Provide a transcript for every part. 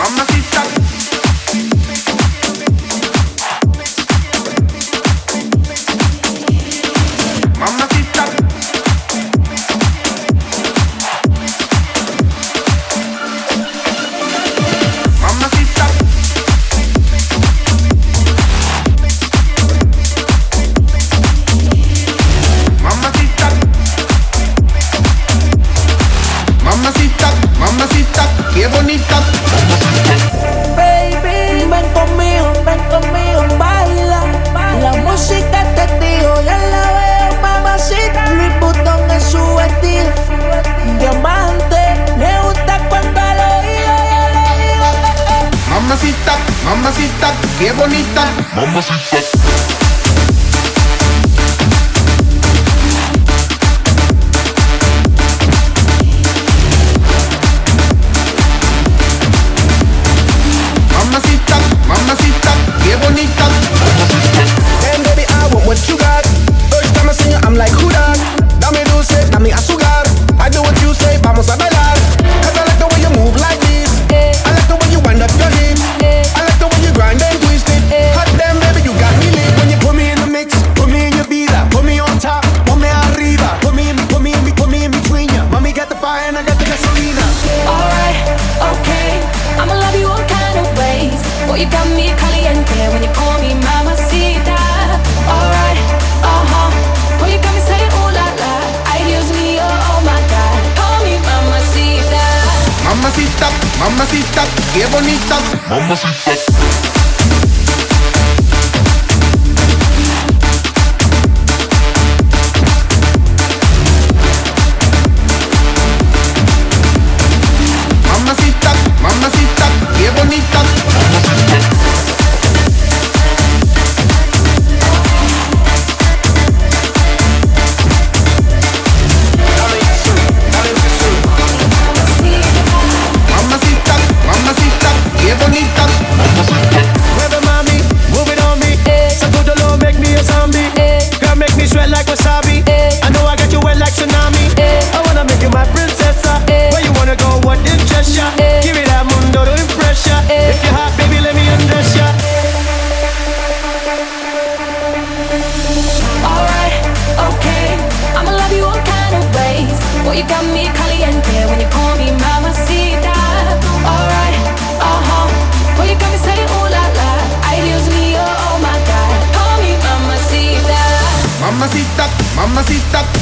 Mamacita. mamacita, qué bonita, mamacita. You got me caliente when you call me mamacita. Alright, uh huh. Well, you got me saying ooh la la. I use me, oh, oh my god. Call me mamacita. Mamacita, mamacita, qué bonita. Mamacita.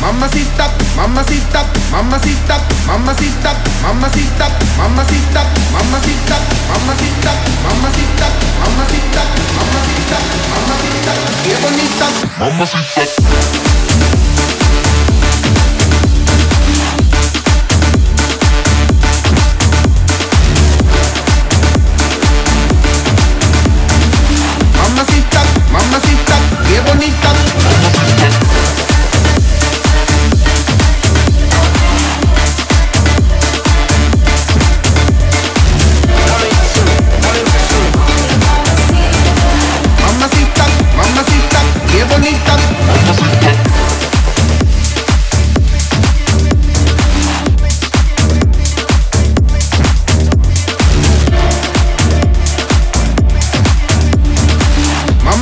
mamacita, mamacita, mamacita, mamacita, mamacita, mamacita, mamacita, mamacita, mamacita, mamacita, mamacita, mamacita, mamacita, qué bonita, mamacita.